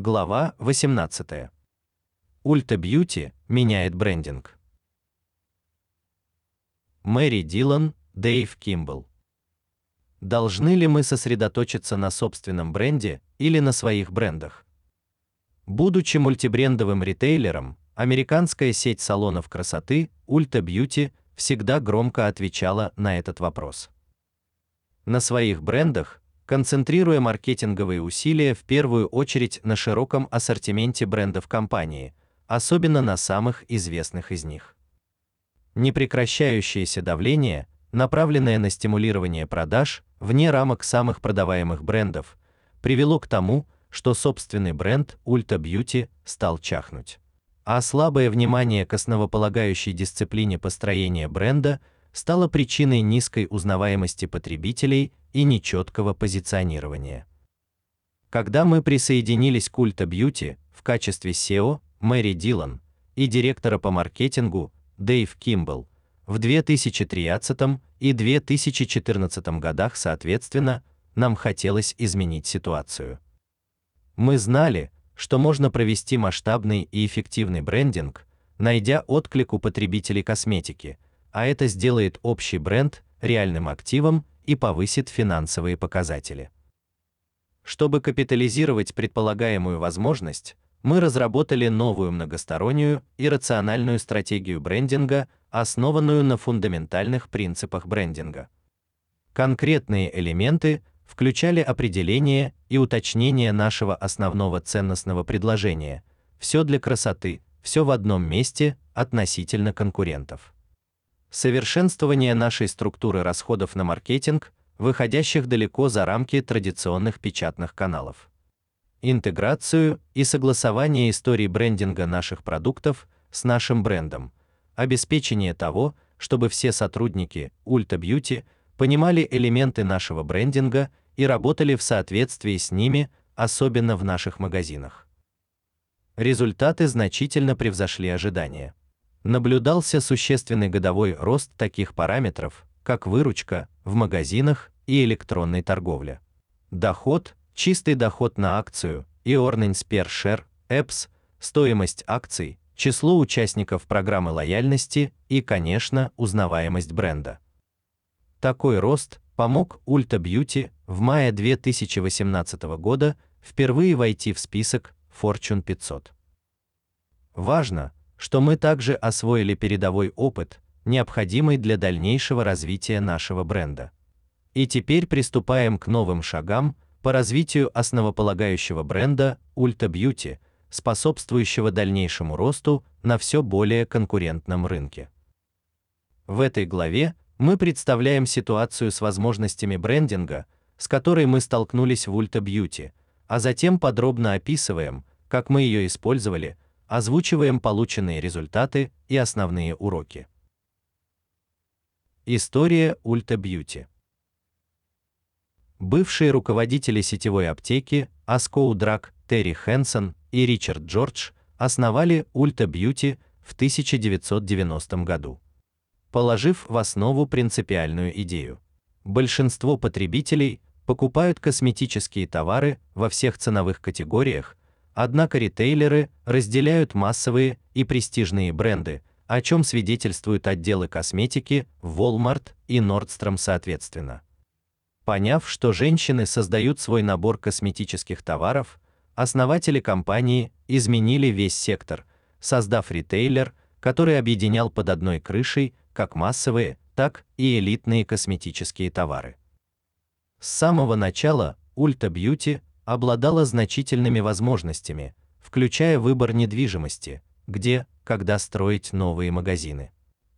Глава 18. Ульта Бьюти меняет брендинг. Мэри Дилан, Дэйв Кимбл. Должны ли мы сосредоточиться на собственном бренде или на своих брендах? Будучи мультибрендовым ритейлером, американская сеть салонов красоты Ulta Beauty всегда громко отвечала на этот вопрос. На своих брендах, концентрируя маркетинговые усилия в первую очередь на широком ассортименте брендов компании, особенно на самых известных из них. Непрекращающееся давление, направленное на стимулирование продаж вне рамок самых продаваемых брендов, привело к тому, что собственный бренд Ulta Beauty стал чахнуть. А слабое внимание к основополагающей дисциплине построения бренда стало причиной низкой узнаваемости потребителей и нечеткого позиционирования. Когда мы присоединились к Ulta Beauty в качестве SEO Мэри Дилан и директора по маркетингу Дэйв Кимбл в 2013 и 2014 годах соответственно, нам хотелось изменить ситуацию. Мы знали, что можно провести масштабный и эффективный брендинг, найдя отклик у потребителей косметики, а это сделает общий бренд реальным активом и повысит финансовые показатели. Чтобы капитализировать предполагаемую возможность, мы разработали новую многостороннюю и рациональную стратегию брендинга, основанную на фундаментальных принципах брендинга. Конкретные элементы включали определение и уточнение нашего основного ценностного предложения. Все для красоты, все в одном месте относительно конкурентов. Совершенствование нашей структуры расходов на маркетинг, выходящих далеко за рамки традиционных печатных каналов. Интеграцию и согласование истории брендинга наших продуктов с нашим брендом. Обеспечение того, чтобы все сотрудники Ulta Beauty понимали элементы нашего брендинга и работали в соответствии с ними, особенно в наших магазинах. Результаты значительно превзошли ожидания. Наблюдался существенный годовой рост таких параметров, как выручка в магазинах и электронной торговле. Доход, чистый доход на акцию и earnings per share, EPS, стоимость акций, число участников программы лояльности и, конечно, узнаваемость бренда. Такой рост помог Ulta Beauty в мае 2018 года впервые войти в список Fortune 500. Важно, что мы также освоили передовой опыт, необходимый для дальнейшего развития нашего бренда. И теперь приступаем к новым шагам по развитию основополагающего бренда Ulta Beauty, способствующего дальнейшему росту на все более конкурентном рынке. В этой главе мы представляем ситуацию с возможностями брендинга, с которой мы столкнулись в Ulta Beauty, а затем подробно описываем, как мы ее использовали, озвучиваем полученные результаты и основные уроки. История Ulta Beauty. Бывшие руководители сетевой аптеки Asco Drug Терри Хэнсон и Ричард Джордж основали Ulta Beauty в 1990 году положив в основу принципиальную идею. Большинство потребителей покупают косметические товары во всех ценовых категориях, однако ритейлеры разделяют массовые и престижные бренды, о чем свидетельствуют отделы косметики Walmart и Nordstrom соответственно. Поняв, что женщины создают свой набор косметических товаров, основатели компании изменили весь сектор, создав ритейлер, который объединял под одной крышей как массовые, так и элитные косметические товары. С самого начала Ulta Beauty обладала значительными возможностями, включая выбор недвижимости, где, когда строить новые магазины,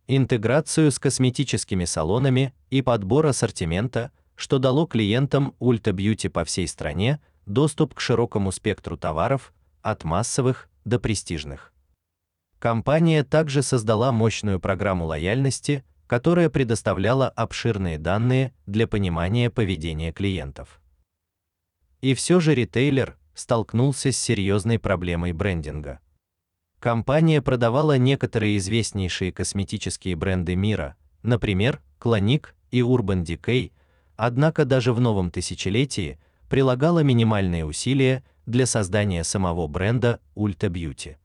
интеграцию с косметическими салонами и подбор ассортимента, что дало клиентам Ulta Beauty по всей стране доступ к широкому спектру товаров, от массовых до престижных. Компания также создала мощную программу лояльности, которая предоставляла обширные данные для понимания поведения клиентов. И все же ритейлер столкнулся с серьезной проблемой брендинга. Компания продавала некоторые известнейшие косметические бренды мира, например, Clinique и Urban Decay, однако даже в новом тысячелетии прилагала минимальные усилия для создания самого бренда Ulta Beauty.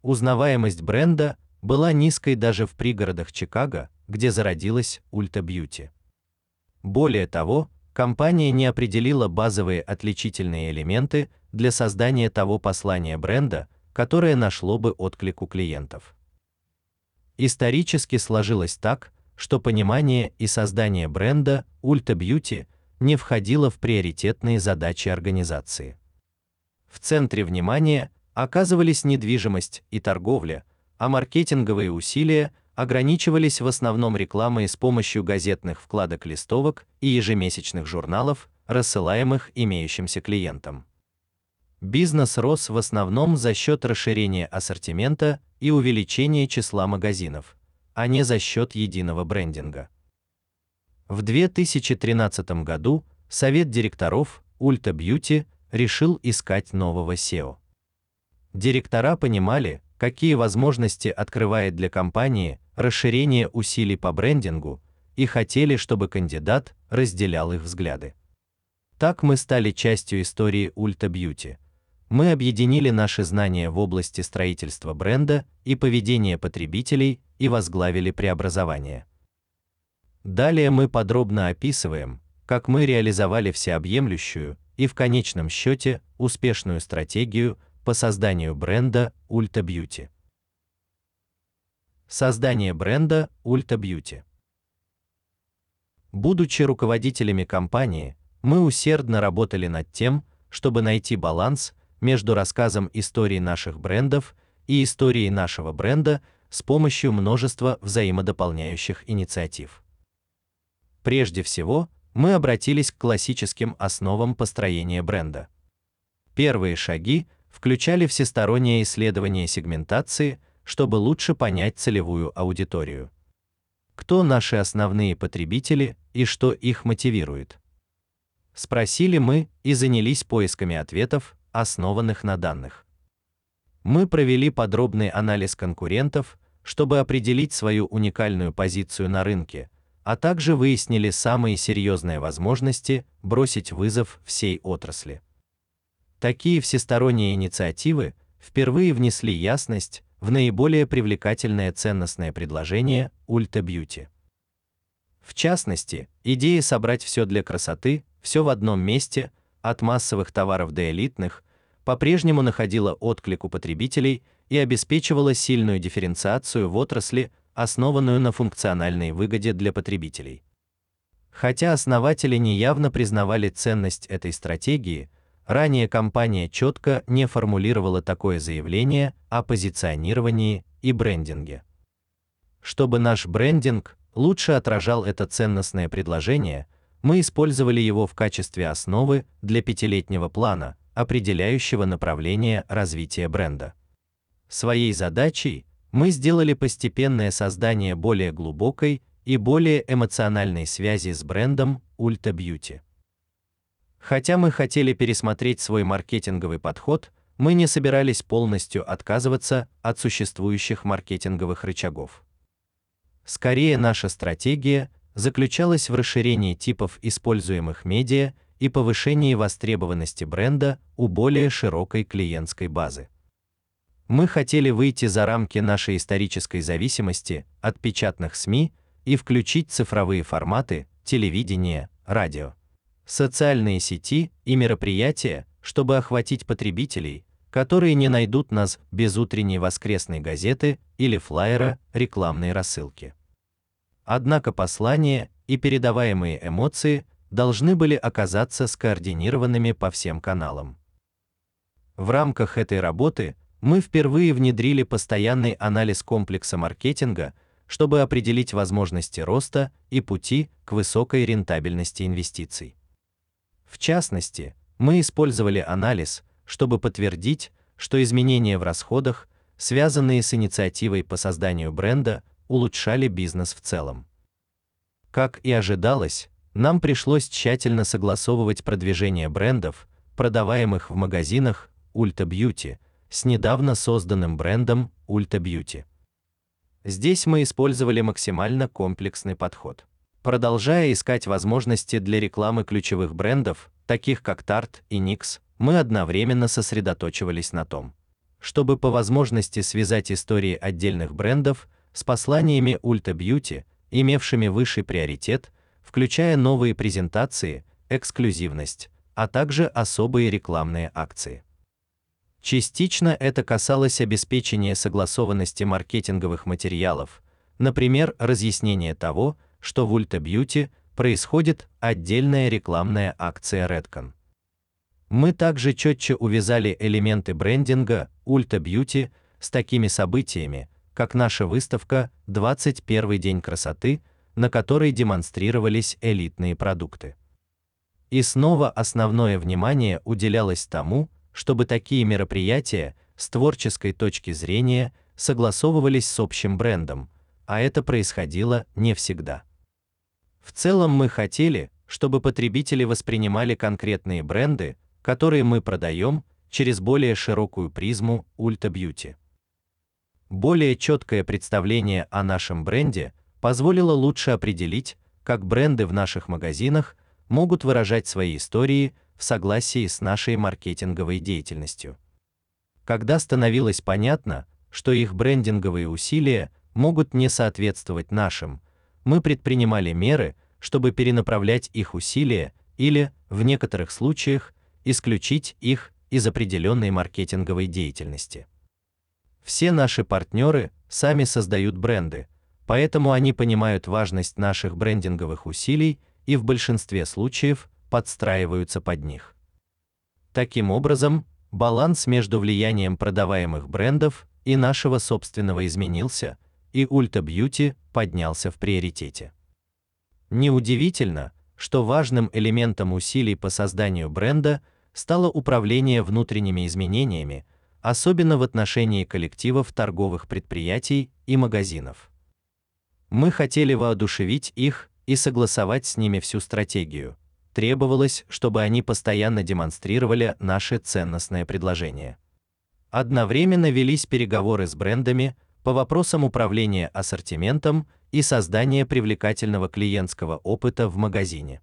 Узнаваемость бренда была низкой даже в пригородах Чикаго, где зародилась Ulta Beauty. Более того, компания не определила базовые отличительные элементы для создания того послания бренда, которое нашло бы отклик у клиентов. Исторически сложилось так, что понимание и создание бренда Ulta Beauty не входило в приоритетные задачи организации. В центре внимания оказывались недвижимость и торговля, а маркетинговые усилия ограничивались в основном рекламой с помощью газетных вкладок листовок и ежемесячных журналов, рассылаемых имеющимся клиентам. Бизнес рос в основном за счет расширения ассортимента и увеличения числа магазинов, а не за счет единого брендинга. В 2013 году совет директоров Ulta Beauty решил искать нового SEO. Директора понимали, какие возможности открывает для компании расширение усилий по брендингу и хотели, чтобы кандидат разделял их взгляды. Так мы стали частью истории Ulta Beauty. Мы объединили наши знания в области строительства бренда и поведения потребителей и возглавили преобразование. Далее мы подробно описываем, как мы реализовали всеобъемлющую и в конечном счете успешную стратегию по созданию бренда Ulta Beauty. Создание бренда Ulta Beauty. Будучи руководителями компании, мы усердно работали над тем, чтобы найти баланс между рассказом истории наших брендов и историей нашего бренда с помощью множества взаимодополняющих инициатив. Прежде всего, мы обратились к классическим основам построения бренда. Первые шаги включали всестороннее исследование сегментации, чтобы лучше понять целевую аудиторию. Кто наши основные потребители и что их мотивирует? Спросили мы и занялись поисками ответов, основанных на данных. Мы провели подробный анализ конкурентов, чтобы определить свою уникальную позицию на рынке, а также выяснили самые серьезные возможности бросить вызов всей отрасли. Такие всесторонние инициативы впервые внесли ясность в наиболее привлекательное ценностное предложение Ulta Beauty. В частности, идея собрать все для красоты, все в одном месте, от массовых товаров до элитных, по-прежнему находила отклик у потребителей и обеспечивала сильную дифференциацию в отрасли, основанную на функциональной выгоде для потребителей. Хотя основатели неявно признавали ценность этой стратегии, Ранее компания четко не формулировала такое заявление о позиционировании и брендинге. Чтобы наш брендинг лучше отражал это ценностное предложение, мы использовали его в качестве основы для пятилетнего плана, определяющего направление развития бренда. Своей задачей мы сделали постепенное создание более глубокой и более эмоциональной связи с брендом Ulta Beauty. Хотя мы хотели пересмотреть свой маркетинговый подход, мы не собирались полностью отказываться от существующих маркетинговых рычагов. Скорее наша стратегия заключалась в расширении типов используемых медиа и повышении востребованности бренда у более широкой клиентской базы. Мы хотели выйти за рамки нашей исторической зависимости от печатных СМИ и включить цифровые форматы, телевидение, радио социальные сети и мероприятия, чтобы охватить потребителей, которые не найдут нас без утренней воскресной газеты или флаера рекламной рассылки. Однако послания и передаваемые эмоции должны были оказаться скоординированными по всем каналам. В рамках этой работы мы впервые внедрили постоянный анализ комплекса маркетинга, чтобы определить возможности роста и пути к высокой рентабельности инвестиций. В частности, мы использовали анализ, чтобы подтвердить, что изменения в расходах, связанные с инициативой по созданию бренда, улучшали бизнес в целом. Как и ожидалось, нам пришлось тщательно согласовывать продвижение брендов, продаваемых в магазинах Ulta Beauty, с недавно созданным брендом Ulta Beauty. Здесь мы использовали максимально комплексный подход. Продолжая искать возможности для рекламы ключевых брендов, таких как Tarte и NYX, мы одновременно сосредоточивались на том, чтобы по возможности связать истории отдельных брендов с посланиями Ulta Beauty, имевшими высший приоритет, включая новые презентации, эксклюзивность, а также особые рекламные акции. Частично это касалось обеспечения согласованности маркетинговых материалов, например, разъяснение того, что в Ulta Beauty происходит отдельная рекламная акция Redcon. Мы также четче увязали элементы брендинга Ulta Beauty с такими событиями, как наша выставка 21 день красоты, на которой демонстрировались элитные продукты. И снова основное внимание уделялось тому, чтобы такие мероприятия с творческой точки зрения согласовывались с общим брендом, а это происходило не всегда. В целом мы хотели, чтобы потребители воспринимали конкретные бренды, которые мы продаем, через более широкую призму Ulta Beauty. Более четкое представление о нашем бренде позволило лучше определить, как бренды в наших магазинах могут выражать свои истории в согласии с нашей маркетинговой деятельностью. Когда становилось понятно, что их брендинговые усилия могут не соответствовать нашим, мы предпринимали меры, чтобы перенаправлять их усилия или, в некоторых случаях, исключить их из определенной маркетинговой деятельности. Все наши партнеры сами создают бренды, поэтому они понимают важность наших брендинговых усилий и в большинстве случаев подстраиваются под них. Таким образом, баланс между влиянием продаваемых брендов и нашего собственного изменился, и Ulta Beauty поднялся в приоритете. Неудивительно, что важным элементом усилий по созданию бренда стало управление внутренними изменениями, особенно в отношении коллективов торговых предприятий и магазинов. Мы хотели воодушевить их и согласовать с ними всю стратегию, требовалось, чтобы они постоянно демонстрировали наше ценностное предложение. Одновременно велись переговоры с брендами по вопросам управления ассортиментом и создания привлекательного клиентского опыта в магазине.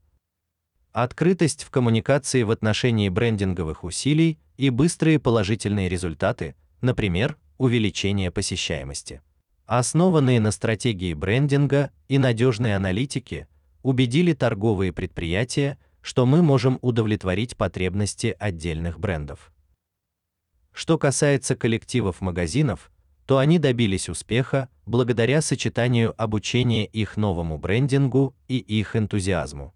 Открытость в коммуникации в отношении брендинговых усилий и быстрые положительные результаты, например, увеличение посещаемости, основанные на стратегии брендинга и надежной аналитике, убедили торговые предприятия, что мы можем удовлетворить потребности отдельных брендов. Что касается коллективов магазинов, то они добились успеха благодаря сочетанию обучения их новому брендингу и их энтузиазму.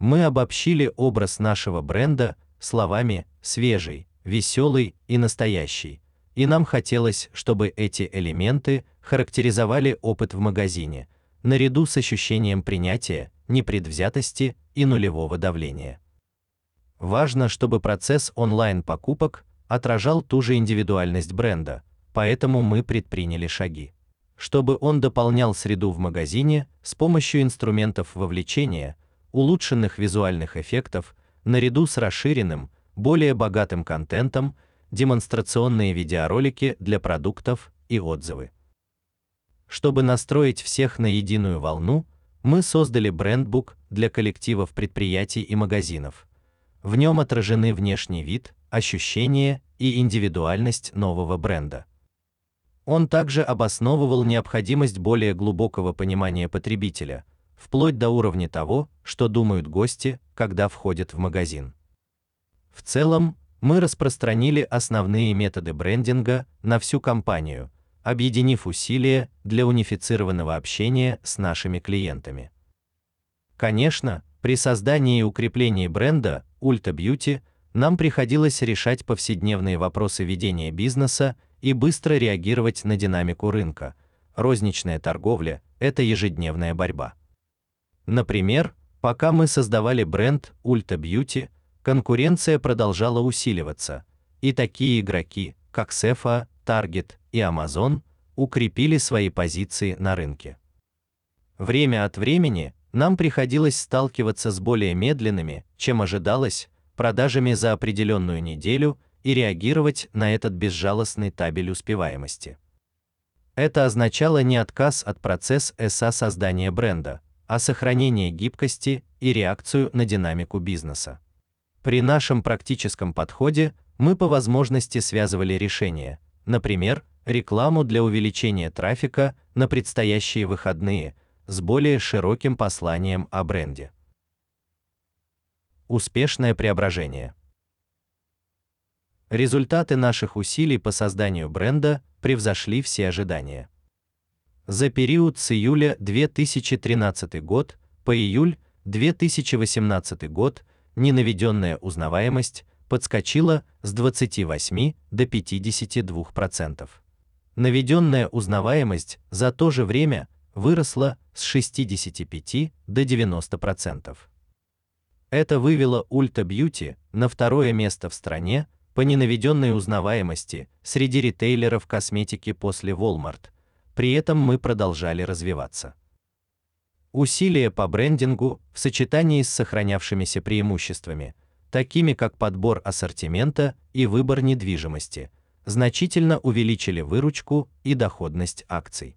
Мы обобщили образ нашего бренда словами свежий, веселый и настоящий, и нам хотелось, чтобы эти элементы характеризовали опыт в магазине, наряду с ощущением принятия, непредвзятости и нулевого давления. Важно, чтобы процесс онлайн-покупок отражал ту же индивидуальность бренда, поэтому мы предприняли шаги, чтобы он дополнял среду в магазине с помощью инструментов вовлечения, улучшенных визуальных эффектов, наряду с расширенным, более богатым контентом, демонстрационные видеоролики для продуктов и отзывы. Чтобы настроить всех на единую волну, мы создали брендбук для коллективов предприятий и магазинов. В нем отражены внешний вид, ощущения и индивидуальность нового бренда. Он также обосновывал необходимость более глубокого понимания потребителя, вплоть до уровня того, что думают гости, когда входят в магазин. В целом, мы распространили основные методы брендинга на всю компанию, объединив усилия для унифицированного общения с нашими клиентами. Конечно, при создании и укреплении бренда Ulta Beauty нам приходилось решать повседневные вопросы ведения бизнеса и быстро реагировать на динамику рынка. Розничная торговля это ежедневная борьба. Например, пока мы создавали бренд Ulta Beauty, конкуренция продолжала усиливаться, и такие игроки, как Sephora, Target и Amazon укрепили свои позиции на рынке. Время от времени нам приходилось сталкиваться с более медленными, чем ожидалось, продажами за определенную неделю и реагировать на этот безжалостный табель успеваемости. Это означало не отказ от процесса создания бренда, а сохранение гибкости и реакцию на динамику бизнеса. При нашем практическом подходе мы по возможности связывали решения, например, рекламу для увеличения трафика на предстоящие выходные с более широким посланием о бренде. Успешное преображение. Результаты наших усилий по созданию бренда превзошли все ожидания. За период с июля 2013 год по июль 2018 год ненаведенная узнаваемость подскочила с 28 до 52%. Наведенная узнаваемость за то же время выросла с 65 до 90%. Это вывело Ulta Beauty на второе место в стране по ненаведенной узнаваемости среди ритейлеров косметики после Walmart. При этом мы продолжали развиваться. Усилия по брендингу в сочетании с сохранявшимися преимуществами, такими как подбор ассортимента и выбор недвижимости, значительно увеличили выручку и доходность акций.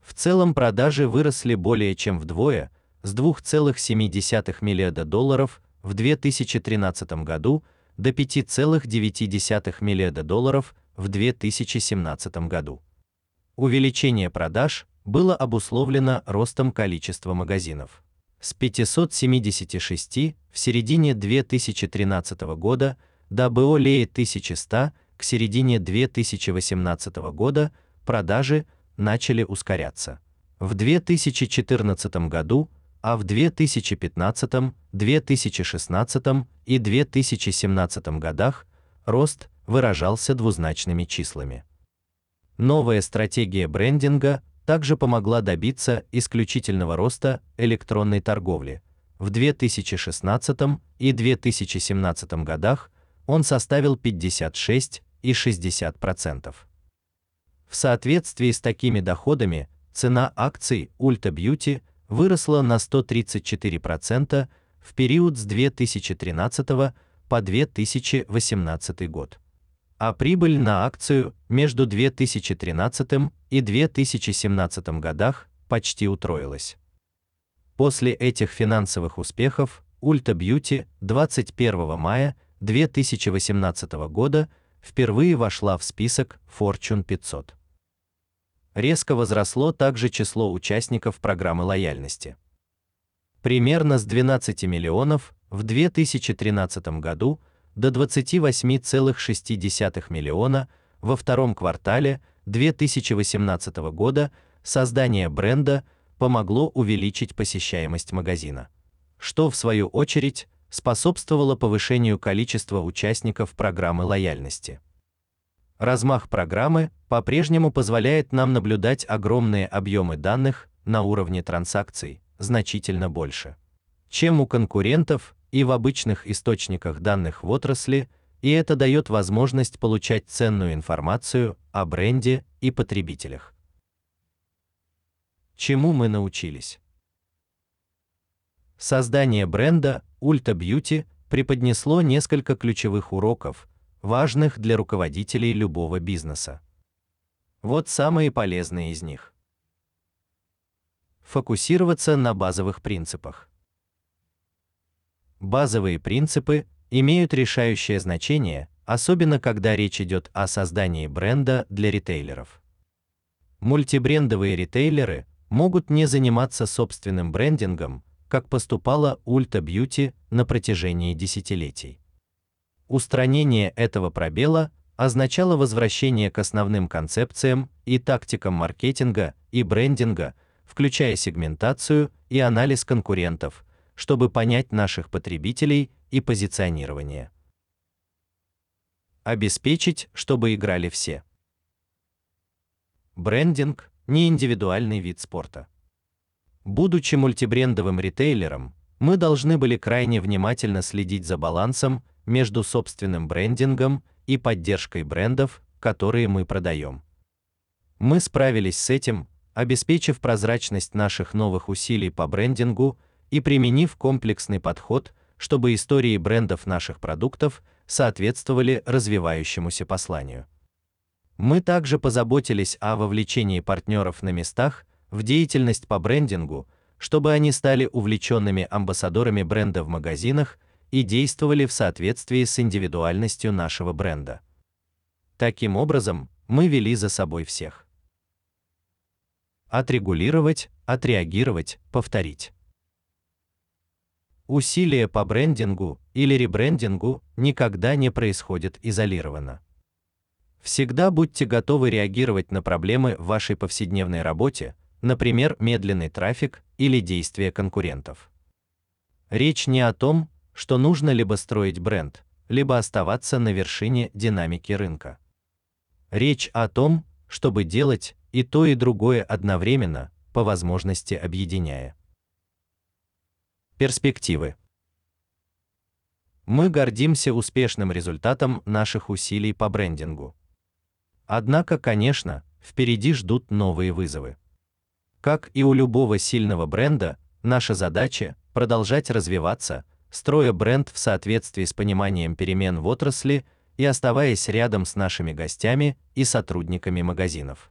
В целом продажи выросли более чем вдвое, с 2,7 миллиарда долларов в 2013 году до 5,9 миллиарда долларов в 2017 году. Увеличение продаж было обусловлено ростом количества магазинов с 576 в середине 2013 года до более 1100 к середине 2018 года продажи начали ускоряться. В 2014 году, а в 2015, 2016 и 2017 годах рост выражался двузначными числами. Новая стратегия брендинга также помогла добиться исключительного роста электронной торговли. В 2016 и 2017 годах он составил 56 и 60%. В соответствии с такими доходами цена акций Ulta Beauty выросла на 134% в период с 2013 по 2018 год а прибыль на акцию между 2013 и 2017 годах почти утроилась. После этих финансовых успехов Ulta Beauty 21 мая 2018 года впервые вошла в список Fortune 500. Резко возросло также число участников программы лояльности. Примерно с 12 миллионов в 2013 году до 28,6 миллиона во втором квартале 2018 года создание бренда помогло увеличить посещаемость магазина, что в свою очередь способствовало повышению количества участников программы лояльности. Размах программы по-прежнему позволяет нам наблюдать огромные объемы данных на уровне транзакций, значительно больше, чем у конкурентов и в обычных источниках данных в отрасли, и это дает возможность получать ценную информацию о бренде и потребителях. Чему мы научились? Создание бренда Ulta Beauty преподнесло несколько ключевых уроков, важных для руководителей любого бизнеса. Вот самые полезные из них. Фокусироваться на базовых принципах. Базовые принципы имеют решающее значение, особенно когда речь идет о создании бренда для ритейлеров. Мультибрендовые ритейлеры могут не заниматься собственным брендингом, как поступала Ulta Beauty на протяжении десятилетий. Устранение этого пробела означало возвращение к основным концепциям и тактикам маркетинга и брендинга, включая сегментацию и анализ конкурентов, чтобы понять наших потребителей и позиционирование. Обеспечить, чтобы играли все. Брендинг не индивидуальный вид спорта. Будучи мультибрендовым ритейлером, мы должны были крайне внимательно следить за балансом между собственным брендингом и поддержкой брендов, которые мы продаем. Мы справились с этим, обеспечив прозрачность наших новых усилий по брендингу и применив комплексный подход, чтобы истории брендов наших продуктов соответствовали развивающемуся посланию. Мы также позаботились о вовлечении партнеров на местах в деятельность по брендингу, чтобы они стали увлеченными амбассадорами бренда в магазинах и действовали в соответствии с индивидуальностью нашего бренда. Таким образом, мы вели за собой всех. Отрегулировать, отреагировать, повторить. Усилия по брендингу или ребрендингу никогда не происходят изолированно. Всегда будьте готовы реагировать на проблемы в вашей повседневной работе, например, медленный трафик или действия конкурентов. Речь не о том, что нужно либо строить бренд, либо оставаться на вершине динамики рынка. Речь о том, чтобы делать и то и другое одновременно, по возможности объединяя. Перспективы. Мы гордимся успешным результатом наших усилий по брендингу. Однако, конечно, впереди ждут новые вызовы. Как и у любого сильного бренда, наша задача продолжать развиваться, строя бренд в соответствии с пониманием перемен в отрасли и оставаясь рядом с нашими гостями и сотрудниками магазинов.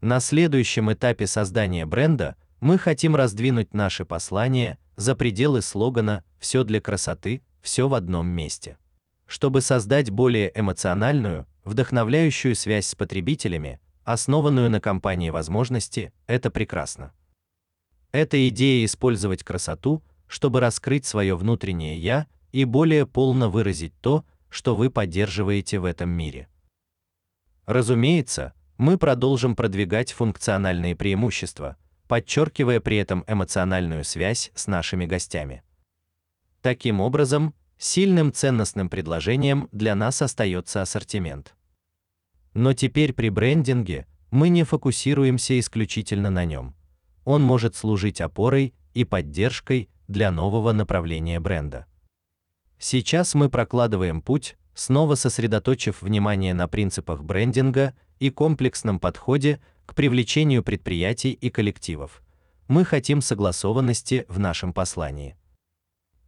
На следующем этапе создания бренда мы хотим раздвинуть наше послание за пределы слогана все для красоты, все в одном месте. Чтобы создать более эмоциональную, вдохновляющую связь с потребителями, основанную на компании возможности, это прекрасно. Эта идея использовать красоту, чтобы раскрыть свое внутреннее я и более полно выразить то, что вы поддерживаете в этом мире. Разумеется, мы продолжим продвигать функциональные преимущества, подчеркивая при этом эмоциональную связь с нашими гостями. Таким образом, сильным ценностным предложением для нас остается ассортимент. Но теперь при брендинге мы не фокусируемся исключительно на нем. Он может служить опорой и поддержкой для нового направления бренда. Сейчас мы прокладываем путь, снова сосредоточив внимание на принципах брендинга и комплексном подходе к привлечению предприятий и коллективов. Мы хотим согласованности в нашем послании.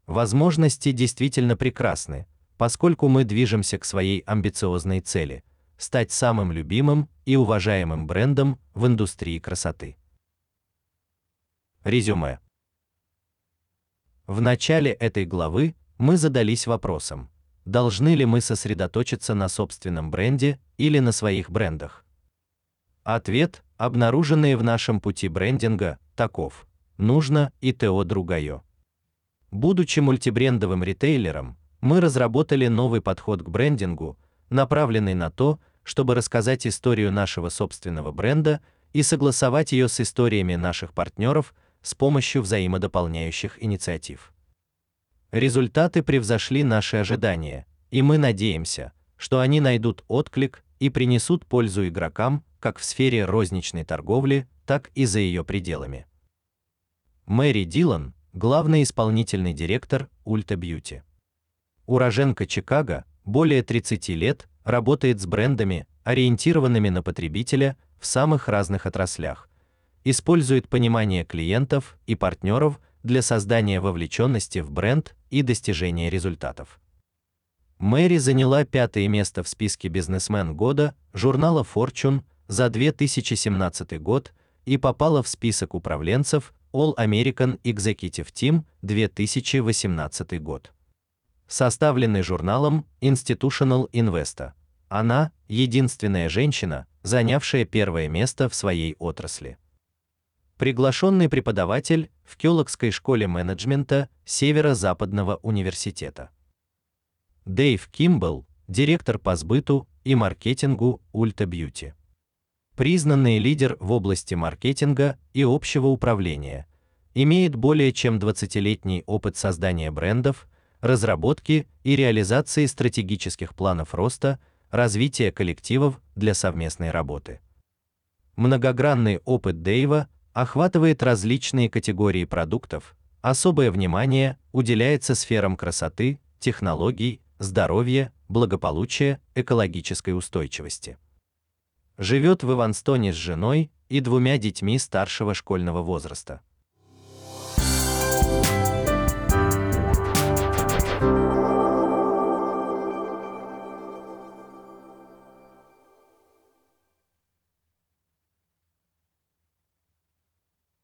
Возможности действительно прекрасны, поскольку мы движемся к своей амбициозной цели стать самым любимым и уважаемым брендом в индустрии красоты. Резюме. В начале этой главы мы задались вопросом: должны ли мы сосредоточиться на собственном бренде или на своих брендах? Ответ, обнаруженный в нашем пути брендинга, таков: нужно и то другое. Будучи мультибрендовым ритейлером, мы разработали новый подход к брендингу, направленный на то, чтобы рассказать историю нашего собственного бренда и согласовать ее с историями наших партнеров с помощью взаимодополняющих инициатив. Результаты превзошли наши ожидания, и мы надеемся, что они найдут отклик и принесут пользу игрокам как в сфере розничной торговли, так и за ее пределами. Мэри Дилан, главный исполнительный директор Ulta Beauty. Уроженка Чикаго, более 30 лет, работает с брендами, ориентированными на потребителя в самых разных отраслях, использует понимание клиентов и партнеров для создания вовлеченности в бренд и достижения результатов. Мэри заняла пятое место в списке бизнесмен года журнала Fortune за 2017 год и попала в список управленцев All American Executive Team 2018 год. Составленный журналом Institutional Investor. Она единственная женщина, занявшая первое место в своей отрасли. Приглашенный преподаватель в Кёлокской школе менеджмента Северо-Западного университета. Дэйв Кимбл, директор по сбыту и маркетингу Ulta Beauty. Признанный лидер в области маркетинга и общего управления, имеет более чем 20-летний опыт создания брендов, разработки и реализации стратегических планов роста развития коллективов для совместной работы. Многогранный опыт Дэйва охватывает различные категории продуктов. Особое внимание уделяется сферам красоты, технологий, здоровья, благополучия, экологической устойчивости. Живет в Иванстоне с женой и двумя детьми старшего школьного возраста.